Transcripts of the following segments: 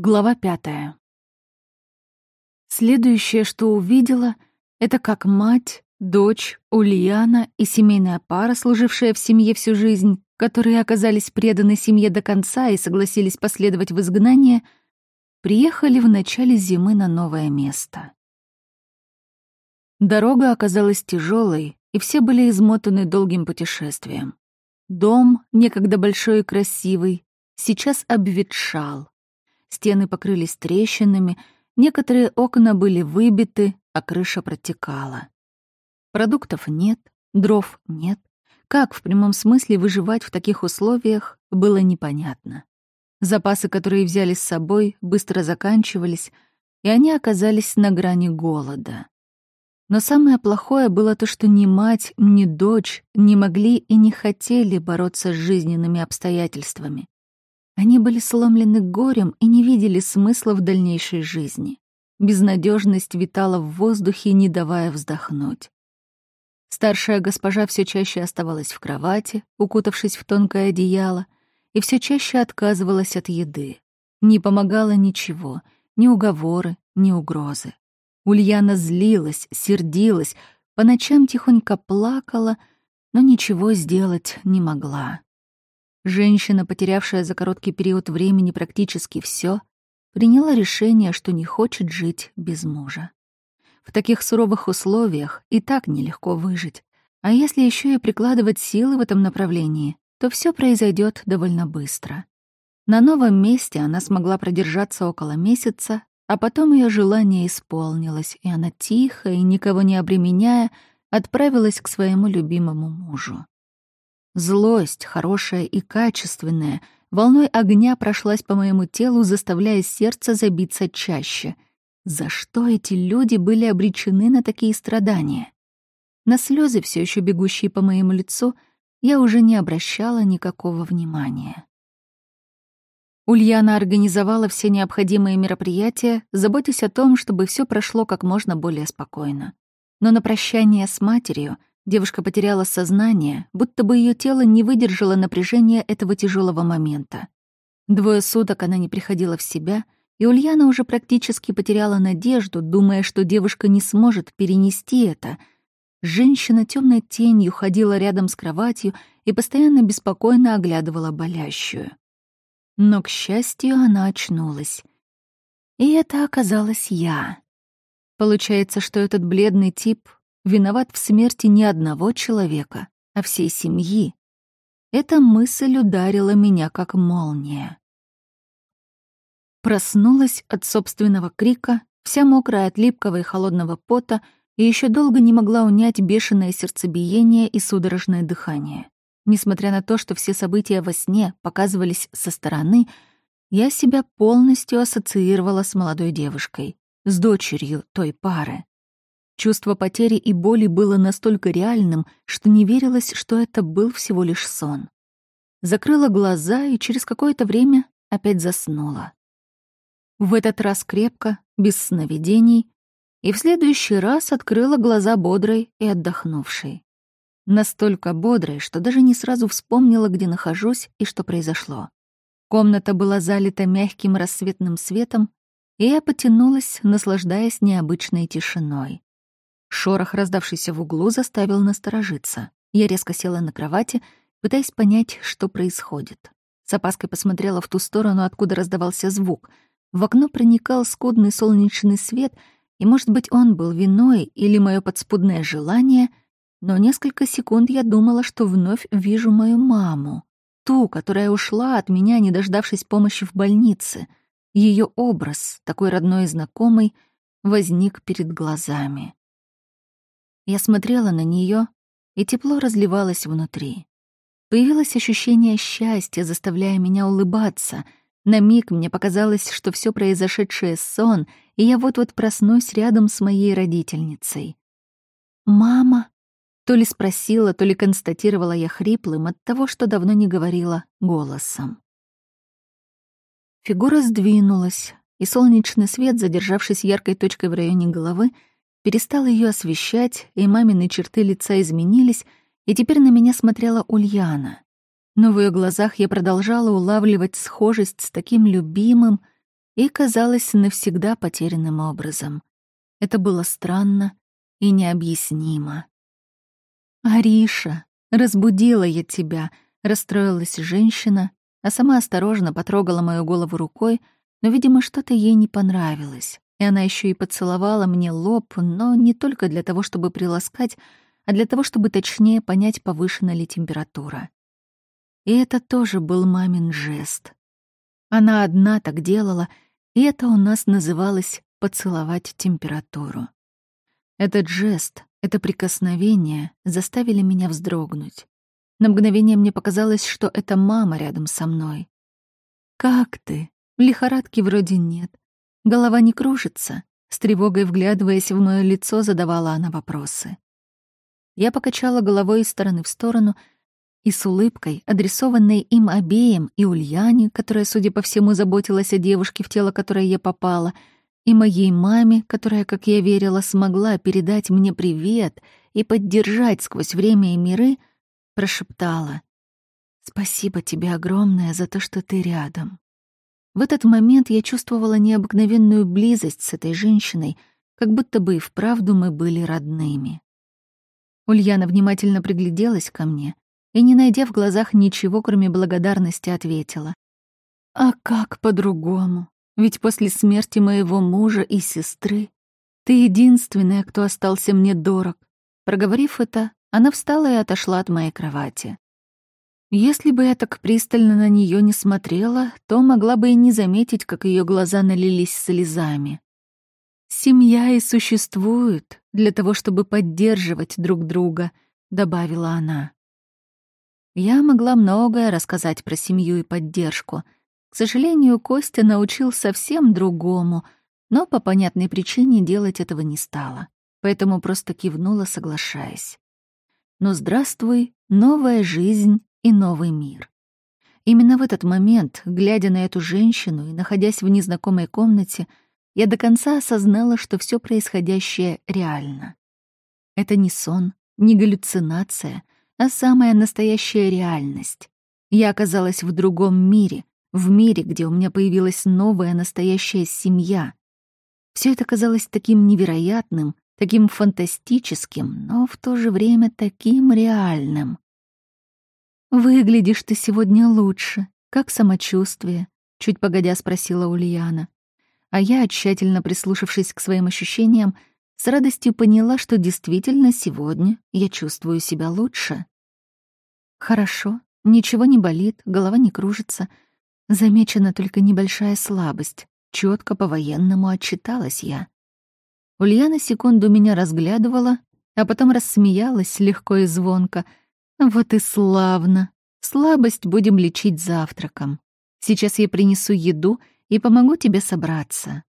Глава пятая. Следующее, что увидела, это как мать, дочь, Ульяна и семейная пара, служившая в семье всю жизнь, которые оказались преданы семье до конца и согласились последовать в изгнание, приехали в начале зимы на новое место. Дорога оказалась тяжелой, и все были измотаны долгим путешествием. Дом, некогда большой и красивый, сейчас обветшал. Стены покрылись трещинами, некоторые окна были выбиты, а крыша протекала. Продуктов нет, дров нет. Как в прямом смысле выживать в таких условиях, было непонятно. Запасы, которые взяли с собой, быстро заканчивались, и они оказались на грани голода. Но самое плохое было то, что ни мать, ни дочь не могли и не хотели бороться с жизненными обстоятельствами. Они были сломлены горем и не видели смысла в дальнейшей жизни. Безнадежность витала в воздухе, не давая вздохнуть. Старшая госпожа все чаще оставалась в кровати, укутавшись в тонкое одеяло, и все чаще отказывалась от еды. Не помогало ничего, ни уговоры, ни угрозы. Ульяна злилась, сердилась, по ночам тихонько плакала, но ничего сделать не могла. Женщина, потерявшая за короткий период времени практически все, приняла решение, что не хочет жить без мужа. В таких суровых условиях и так нелегко выжить. А если еще и прикладывать силы в этом направлении, то все произойдет довольно быстро. На новом месте она смогла продержаться около месяца, а потом ее желание исполнилось, и она тихо и никого не обременяя отправилась к своему любимому мужу. Злость, хорошая и качественная, волной огня прошлась по моему телу, заставляя сердце забиться чаще. За что эти люди были обречены на такие страдания? На слезы, все еще бегущие по моему лицу, я уже не обращала никакого внимания. Ульяна организовала все необходимые мероприятия, заботясь о том, чтобы все прошло как можно более спокойно. Но на прощание с матерью Девушка потеряла сознание, будто бы ее тело не выдержало напряжения этого тяжелого момента. Двое суток она не приходила в себя, и Ульяна уже практически потеряла надежду, думая, что девушка не сможет перенести это. Женщина темной тенью ходила рядом с кроватью и постоянно беспокойно оглядывала болящую. Но, к счастью, она очнулась. И это оказалась я. Получается, что этот бледный тип виноват в смерти не одного человека, а всей семьи. Эта мысль ударила меня как молния. Проснулась от собственного крика, вся мокрая от липкого и холодного пота, и еще долго не могла унять бешеное сердцебиение и судорожное дыхание. Несмотря на то, что все события во сне показывались со стороны, я себя полностью ассоциировала с молодой девушкой, с дочерью той пары. Чувство потери и боли было настолько реальным, что не верилось, что это был всего лишь сон. Закрыла глаза и через какое-то время опять заснула. В этот раз крепко, без сновидений, и в следующий раз открыла глаза бодрой и отдохнувшей. Настолько бодрой, что даже не сразу вспомнила, где нахожусь и что произошло. Комната была залита мягким рассветным светом, и я потянулась, наслаждаясь необычной тишиной. Шорох, раздавшийся в углу, заставил насторожиться. Я резко села на кровати, пытаясь понять, что происходит. С опаской посмотрела в ту сторону, откуда раздавался звук. В окно проникал скудный солнечный свет, и, может быть, он был виной или мое подспудное желание, но несколько секунд я думала, что вновь вижу мою маму. Ту, которая ушла от меня, не дождавшись помощи в больнице. Ее образ, такой родной и знакомый, возник перед глазами. Я смотрела на нее, и тепло разливалось внутри. Появилось ощущение счастья, заставляя меня улыбаться. На миг мне показалось, что все произошедшее — сон, и я вот-вот проснусь рядом с моей родительницей. «Мама?» То ли спросила, то ли констатировала я хриплым от того, что давно не говорила, голосом. Фигура сдвинулась, и солнечный свет, задержавшись яркой точкой в районе головы, перестал ее освещать, и мамины черты лица изменились, и теперь на меня смотрела Ульяна. Но в ее глазах я продолжала улавливать схожесть с таким любимым и казалось навсегда потерянным образом. Это было странно и необъяснимо. «Ариша, разбудила я тебя», — расстроилась женщина, а сама осторожно потрогала мою голову рукой, но, видимо, что-то ей не понравилось. И она еще и поцеловала мне лоб, но не только для того, чтобы приласкать, а для того, чтобы точнее понять, повышена ли температура. И это тоже был мамин жест. Она одна так делала, и это у нас называлось «поцеловать температуру». Этот жест, это прикосновение заставили меня вздрогнуть. На мгновение мне показалось, что это мама рядом со мной. «Как ты?» Лихорадки вроде нет. Голова не кружится. С тревогой вглядываясь в мое лицо, задавала она вопросы. Я покачала головой из стороны в сторону и с улыбкой, адресованной им обеим, и Ульяне, которая, судя по всему, заботилась о девушке, в тело которой я попала, и моей маме, которая, как я верила, смогла передать мне привет и поддержать сквозь время и миры, прошептала «Спасибо тебе огромное за то, что ты рядом». В этот момент я чувствовала необыкновенную близость с этой женщиной, как будто бы и вправду мы были родными. Ульяна внимательно пригляделась ко мне и, не найдя в глазах ничего, кроме благодарности, ответила. «А как по-другому? Ведь после смерти моего мужа и сестры ты единственная, кто остался мне дорог». Проговорив это, она встала и отошла от моей кровати. Если бы я так пристально на нее не смотрела, то могла бы и не заметить, как ее глаза налились слезами. «Семья и существует для того, чтобы поддерживать друг друга», — добавила она. Я могла многое рассказать про семью и поддержку. К сожалению, Костя научил совсем другому, но по понятной причине делать этого не стала, поэтому просто кивнула, соглашаясь. Но здравствуй, новая жизнь и новый мир. Именно в этот момент, глядя на эту женщину и находясь в незнакомой комнате, я до конца осознала, что все происходящее реально. Это не сон, не галлюцинация, а самая настоящая реальность. Я оказалась в другом мире, в мире, где у меня появилась новая настоящая семья. Все это казалось таким невероятным, таким фантастическим, но в то же время таким реальным. «Выглядишь ты сегодня лучше. Как самочувствие?» — чуть погодя спросила Ульяна. А я, тщательно прислушавшись к своим ощущениям, с радостью поняла, что действительно сегодня я чувствую себя лучше. Хорошо, ничего не болит, голова не кружится. Замечена только небольшая слабость. Четко по-военному отчиталась я. Ульяна секунду меня разглядывала, а потом рассмеялась легко и звонко — вот и славно. Слабость будем лечить завтраком. Сейчас я принесу еду и помогу тебе собраться.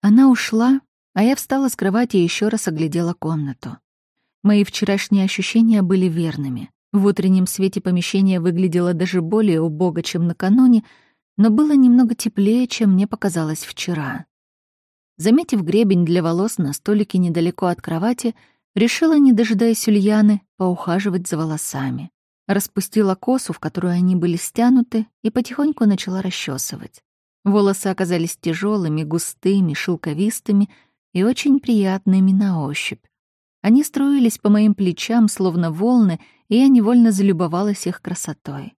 Она ушла, а я встала с кровати и еще раз оглядела комнату. Мои вчерашние ощущения были верными. В утреннем свете помещение выглядело даже более убого, чем накануне, но было немного теплее, чем мне показалось вчера. Заметив гребень для волос на столике недалеко от кровати, Решила, не дожидаясь Ульяны, поухаживать за волосами. Распустила косу, в которую они были стянуты, и потихоньку начала расчесывать. Волосы оказались тяжелыми, густыми, шелковистыми и очень приятными на ощупь. Они струились по моим плечам, словно волны, и я невольно залюбовалась их красотой.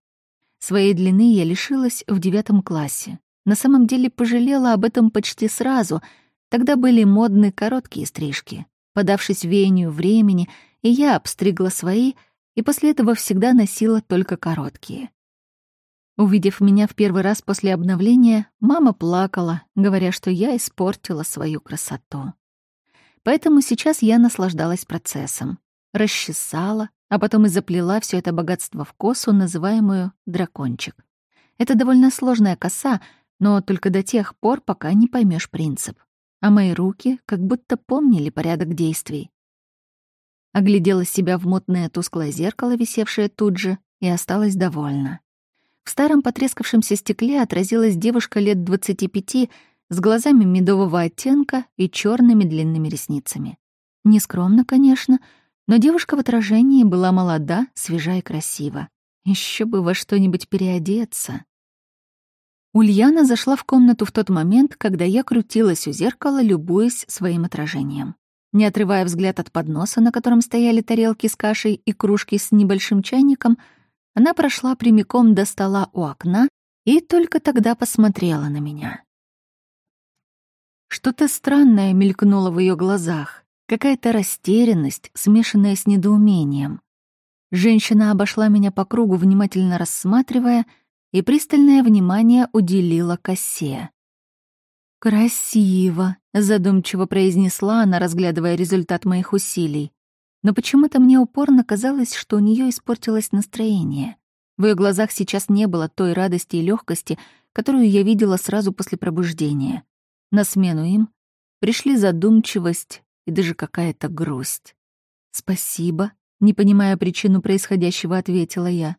Своей длины я лишилась в девятом классе. На самом деле пожалела об этом почти сразу. Тогда были модны короткие стрижки подавшись веянию времени, и я обстригла свои, и после этого всегда носила только короткие. Увидев меня в первый раз после обновления, мама плакала, говоря, что я испортила свою красоту. Поэтому сейчас я наслаждалась процессом. Расчесала, а потом и заплела все это богатство в косу, называемую дракончик. Это довольно сложная коса, но только до тех пор, пока не поймешь принцип а мои руки как будто помнили порядок действий. Оглядела себя в мутное тусклое зеркало, висевшее тут же, и осталась довольна. В старом потрескавшемся стекле отразилась девушка лет 25 с глазами медового оттенка и черными длинными ресницами. Нескромно, конечно, но девушка в отражении была молода, свежа и красива. Еще бы во что-нибудь переодеться. Ульяна зашла в комнату в тот момент, когда я крутилась у зеркала, любуясь своим отражением. Не отрывая взгляд от подноса, на котором стояли тарелки с кашей и кружки с небольшим чайником, она прошла прямиком до стола у окна и только тогда посмотрела на меня. Что-то странное мелькнуло в ее глазах, какая-то растерянность, смешанная с недоумением. Женщина обошла меня по кругу, внимательно рассматривая — и пристальное внимание уделила косе. «Красиво», — задумчиво произнесла она, разглядывая результат моих усилий. Но почему-то мне упорно казалось, что у нее испортилось настроение. В ее глазах сейчас не было той радости и легкости, которую я видела сразу после пробуждения. На смену им пришли задумчивость и даже какая-то грусть. «Спасибо», — не понимая причину происходящего, ответила я.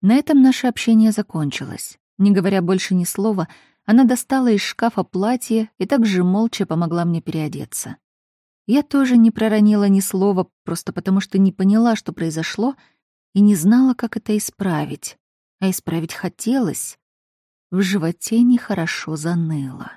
На этом наше общение закончилось. Не говоря больше ни слова, она достала из шкафа платье и также молча помогла мне переодеться. Я тоже не проронила ни слова, просто потому что не поняла, что произошло, и не знала, как это исправить. А исправить хотелось. В животе нехорошо заныло.